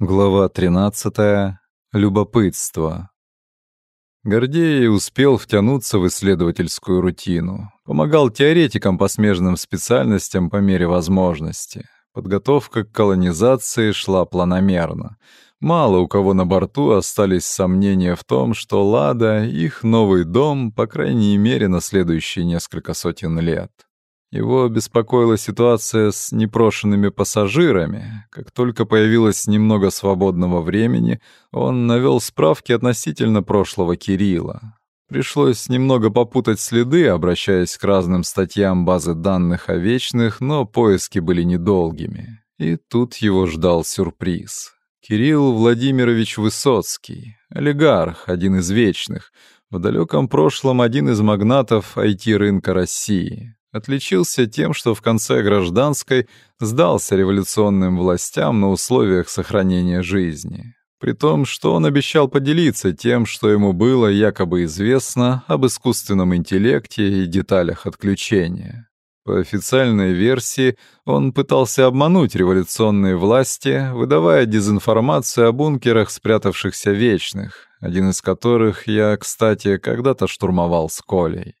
Глава 13. Любопытство. Гордей успел втянуться в исследовательскую рутину. Помогал теоретикам по смежным специальностям по мере возможности. Подготовка к колонизации шла планомерно. Мало у кого на борту остались сомнения в том, что Лада — их новый дом, по крайней мере, на следующие несколько сотен лет. Его беспокоила ситуация с непрошенными пассажирами. Как только появилось немного свободного времени, он навел справки относительно прошлого Кирилла. Пришлось немного попутать следы, обращаясь к разным статьям базы данных о вечных, но поиски были недолгими. И тут его ждал сюрприз. Кирилл Владимирович Высоцкий, олигарх, один из вечных, в далеком прошлом один из магнатов IT-рынка России, отличился тем, что в конце гражданской сдался революционным властям на условиях сохранения жизни. При том, что он обещал поделиться тем, что ему было якобы известно об искусственном интеллекте и деталях отключения. По официальной версии, он пытался обмануть революционные власти, выдавая дезинформацию о бункерах спрятавшихся вечных, один из которых я, кстати, когда-то штурмовал с Колей.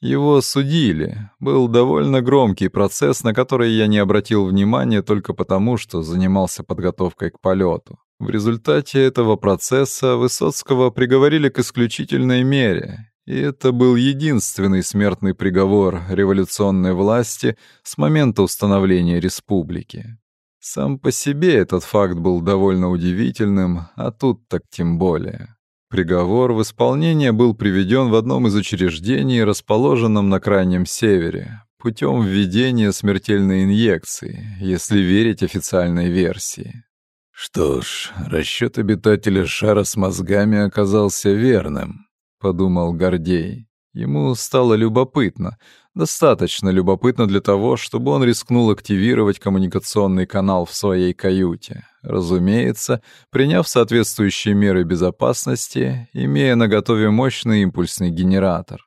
Его судили. Был довольно громкий процесс, на который я не обратил внимания только потому, что занимался подготовкой к полету. В результате этого процесса Высоцкого приговорили к исключительной мере, и это был единственный смертный приговор революционной власти с момента установления республики. Сам по себе этот факт был довольно удивительным, а тут так тем более. Приговор в исполнение был приведен в одном из учреждений, расположенном на крайнем севере, путем введения смертельной инъекции, если верить официальной версии. «Что ж, расчет обитателя шара с мозгами оказался верным», — подумал Гордей. Ему стало любопытно, достаточно любопытно для того, чтобы он рискнул активировать коммуникационный канал в своей каюте. Разумеется, приняв соответствующие меры безопасности, имея на готове мощный импульсный генератор.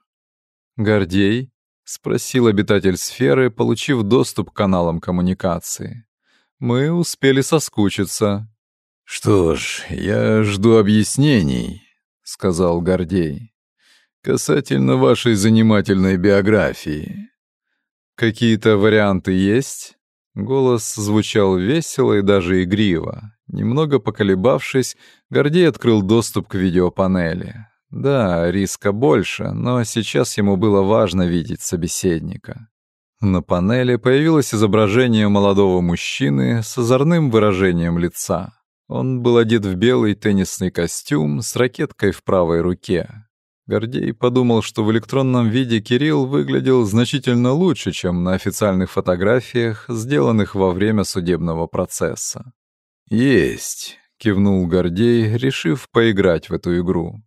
«Гордей?» — спросил обитатель сферы, получив доступ к каналам коммуникации. «Мы успели соскучиться». «Что ж, я жду объяснений», — сказал Гордей касательно вашей занимательной биографии. Какие-то варианты есть? Голос звучал весело и даже игриво. Немного поколебавшись, Гордей открыл доступ к видеопанели. Да, риска больше, но сейчас ему было важно видеть собеседника. На панели появилось изображение молодого мужчины с озорным выражением лица. Он был одет в белый теннисный костюм с ракеткой в правой руке. Гордей подумал, что в электронном виде Кирилл выглядел значительно лучше, чем на официальных фотографиях, сделанных во время судебного процесса. «Есть», — кивнул Гордей, решив поиграть в эту игру.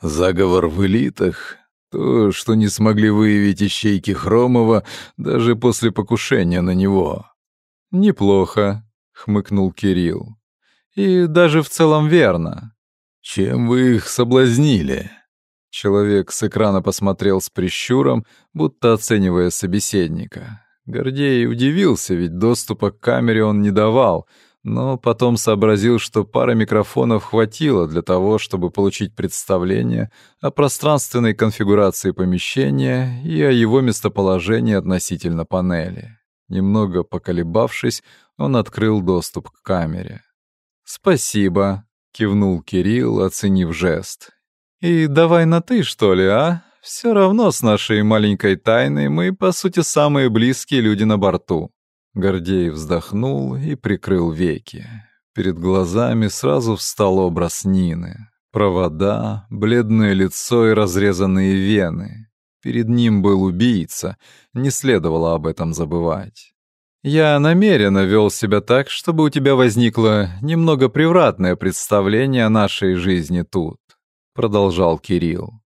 «Заговор в элитах? То, что не смогли выявить ищейки Хромова даже после покушения на него». «Неплохо», — хмыкнул Кирилл. «И даже в целом верно». «Чем вы их соблазнили?» Человек с экрана посмотрел с прищуром, будто оценивая собеседника. Гордей удивился, ведь доступа к камере он не давал, но потом сообразил, что пары микрофонов хватило для того, чтобы получить представление о пространственной конфигурации помещения и о его местоположении относительно панели. Немного поколебавшись, он открыл доступ к камере. «Спасибо», — кивнул Кирилл, оценив жест. И давай на «ты», что ли, а? Все равно с нашей маленькой тайной мы, по сути, самые близкие люди на борту». Гордей вздохнул и прикрыл веки. Перед глазами сразу встал образ Нины. Провода, бледное лицо и разрезанные вены. Перед ним был убийца, не следовало об этом забывать. Я намеренно вел себя так, чтобы у тебя возникло немного превратное представление о нашей жизни тут продолжал Кирилл.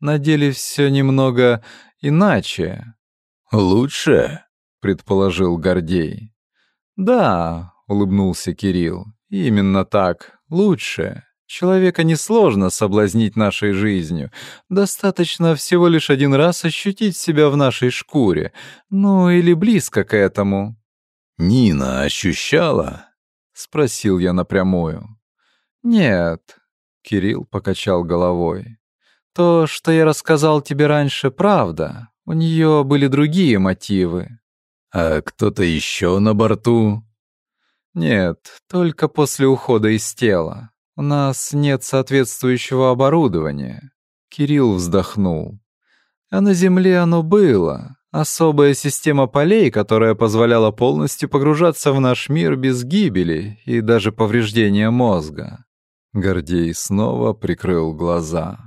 На деле все немного иначе. Лучше, предположил Гордей. Да, улыбнулся Кирилл. Именно так, лучше. Человека несложно соблазнить нашей жизнью. Достаточно всего лишь один раз ощутить себя в нашей шкуре, ну или близко к этому. Нина ощущала? спросил я напрямую. Нет, Кирилл покачал головой. То, что я рассказал тебе раньше, правда. У нее были другие мотивы. А кто-то еще на борту? Нет, только после ухода из тела. У нас нет соответствующего оборудования. Кирилл вздохнул. А на Земле оно было. Особая система полей, которая позволяла полностью погружаться в наш мир без гибели и даже повреждения мозга. Гордей снова прикрыл глаза.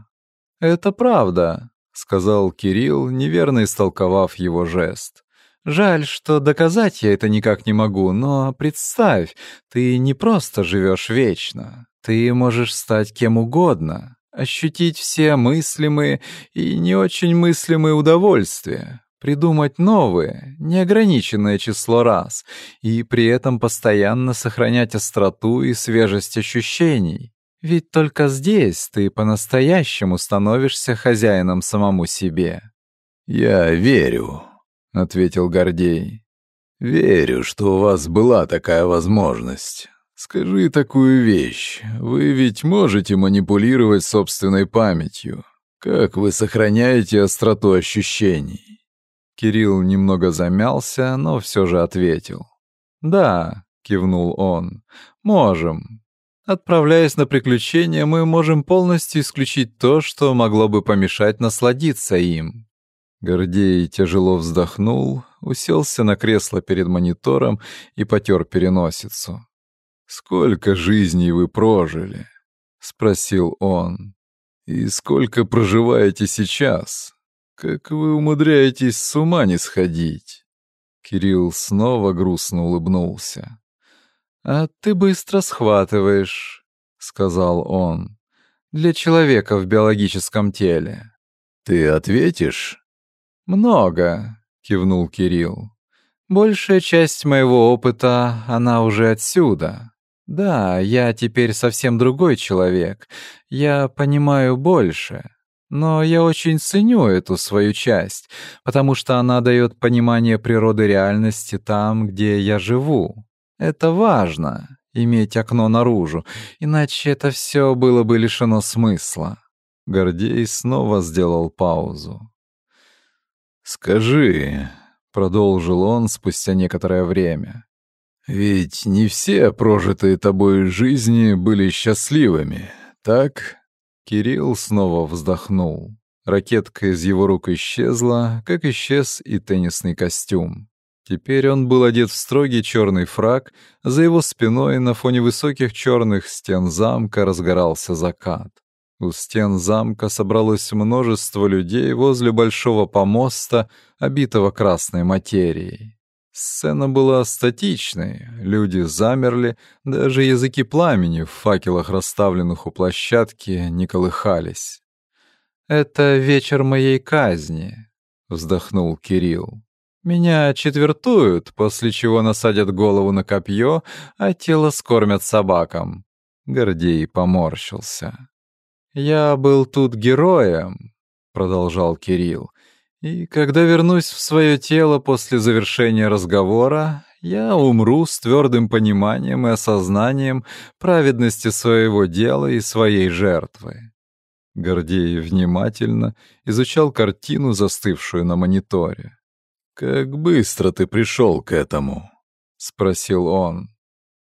«Это правда», — сказал Кирилл, неверно истолковав его жест. «Жаль, что доказать я это никак не могу, но представь, ты не просто живешь вечно. Ты можешь стать кем угодно, ощутить все мыслимые и не очень мыслимые удовольствия, придумать новые, неограниченное число раз, и при этом постоянно сохранять остроту и свежесть ощущений. Ведь только здесь ты по-настоящему становишься хозяином самому себе. «Я верю», — ответил Гордей. «Верю, что у вас была такая возможность. Скажи такую вещь. Вы ведь можете манипулировать собственной памятью. Как вы сохраняете остроту ощущений?» Кирилл немного замялся, но все же ответил. «Да», — кивнул он, — «можем. Отправляясь на приключения, мы можем полностью исключить то, что могло бы помешать насладиться им. Гордей тяжело вздохнул, уселся на кресло перед монитором и потер переносицу. «Сколько жизней вы прожили?» — спросил он. «И сколько проживаете сейчас? Как вы умудряетесь с ума не сходить?» Кирилл снова грустно улыбнулся. «А ты быстро схватываешь», — сказал он, — «для человека в биологическом теле». «Ты ответишь?» «Много», — кивнул Кирилл. «Большая часть моего опыта, она уже отсюда. Да, я теперь совсем другой человек. Я понимаю больше. Но я очень ценю эту свою часть, потому что она дает понимание природы реальности там, где я живу. Это важно — иметь окно наружу, иначе это все было бы лишено смысла. Гордей снова сделал паузу. «Скажи», — продолжил он спустя некоторое время, «ведь не все прожитые тобой жизни были счастливыми, так?» Кирилл снова вздохнул. Ракетка из его рук исчезла, как исчез и теннисный костюм. Теперь он был одет в строгий черный фрак, за его спиной на фоне высоких черных стен замка разгорался закат. У стен замка собралось множество людей возле большого помоста, обитого красной материей. Сцена была статичной, люди замерли, даже языки пламени в факелах, расставленных у площадки, не колыхались. «Это вечер моей казни», — вздохнул Кирилл. Меня четвертуют, после чего насадят голову на копье, а тело скормят собакам. Гордей поморщился. «Я был тут героем», — продолжал Кирилл. «И когда вернусь в свое тело после завершения разговора, я умру с твердым пониманием и осознанием праведности своего дела и своей жертвы». Гордей внимательно изучал картину, застывшую на мониторе. «Как быстро ты пришел к этому?» — спросил он.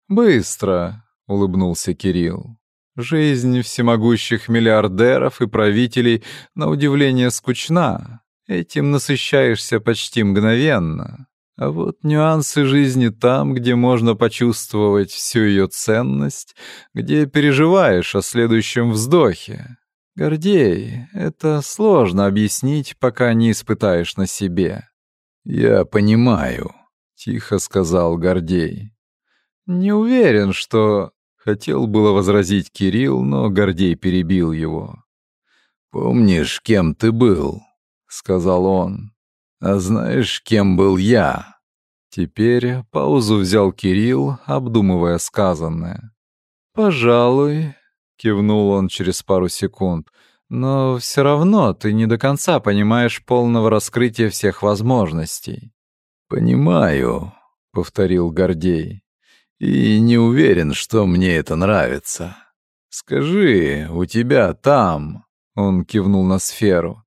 «Быстро», — улыбнулся Кирилл. «Жизнь всемогущих миллиардеров и правителей на удивление скучна. Этим насыщаешься почти мгновенно. А вот нюансы жизни там, где можно почувствовать всю ее ценность, где переживаешь о следующем вздохе. Гордей, это сложно объяснить, пока не испытаешь на себе. «Я понимаю», — тихо сказал Гордей. «Не уверен, что...» — хотел было возразить Кирилл, но Гордей перебил его. «Помнишь, кем ты был?» — сказал он. «А знаешь, кем был я?» Теперь паузу взял Кирилл, обдумывая сказанное. «Пожалуй», — кивнул он через пару секунд, но все равно ты не до конца понимаешь полного раскрытия всех возможностей. «Понимаю», — повторил Гордей. И не уверен, что мне это нравится. Скажи, у тебя там, он кивнул на сферу,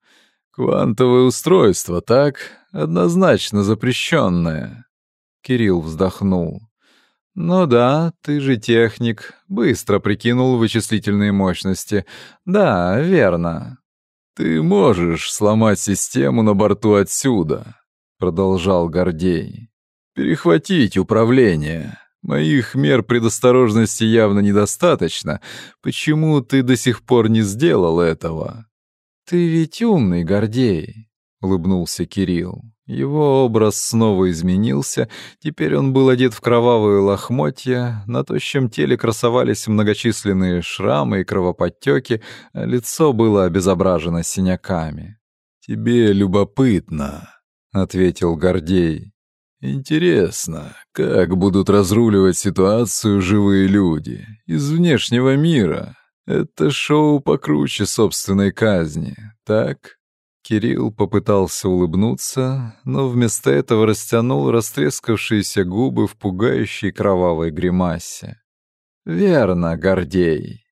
квантовое устройство, так? Однозначно запрещенное. Кирилл вздохнул. «Ну да, ты же техник. Быстро прикинул вычислительные мощности. Да, верно. Ты можешь сломать систему на борту отсюда», — продолжал Гордей. «Перехватить управление. Моих мер предосторожности явно недостаточно. Почему ты до сих пор не сделал этого?» «Ты ведь умный, Гордей», — улыбнулся Кирилл. Его образ снова изменился, теперь он был одет в кровавые лохмотья, на тощем теле красовались многочисленные шрамы и кровоподтеки, а лицо было обезображено синяками. «Тебе любопытно», — ответил Гордей. «Интересно, как будут разруливать ситуацию живые люди из внешнего мира? Это шоу покруче собственной казни, так?» Кирилл попытался улыбнуться, но вместо этого растянул растрескавшиеся губы в пугающей кровавой гримасе. «Верно, Гордей.